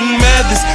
Madness.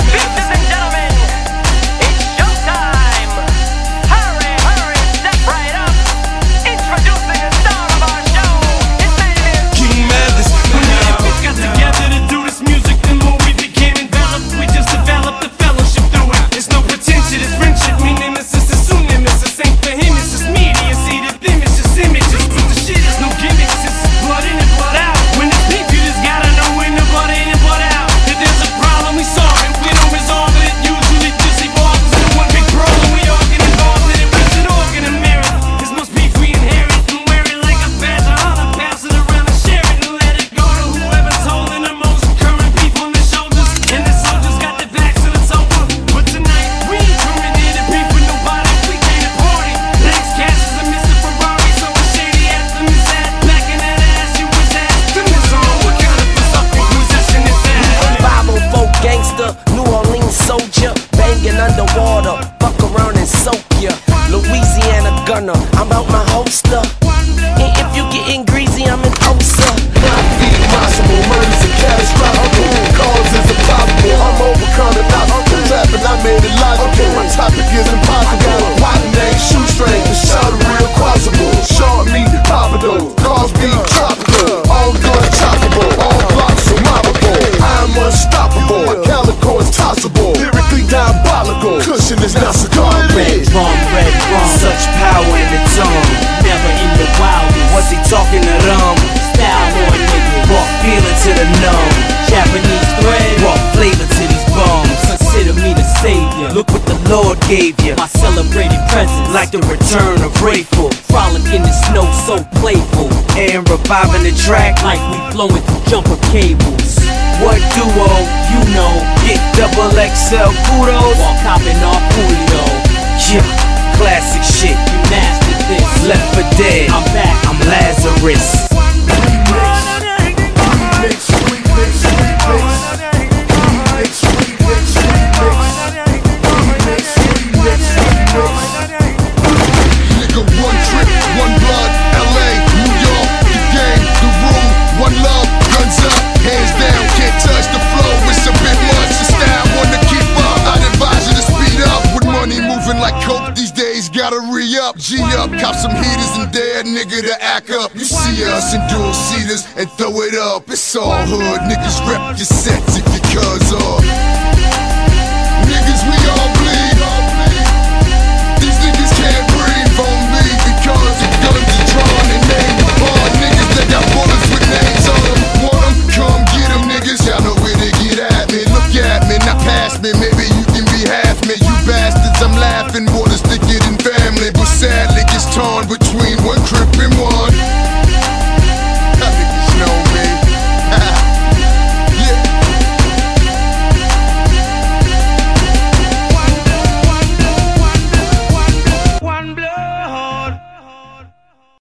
like the return of Grateful. Frolic in the snow so playful. And reviving the track like we blowing through jumper cables. What duo, you know, get double XL kudos while copping off Julio. Yeah, classic shit. You mastered this. Left for dead. I'm back. I'm Lazarus. up, G up, cop some heaters and dare nigga to act up. You see us in dual seaters and throw it up. It's all hood, niggas rep your set.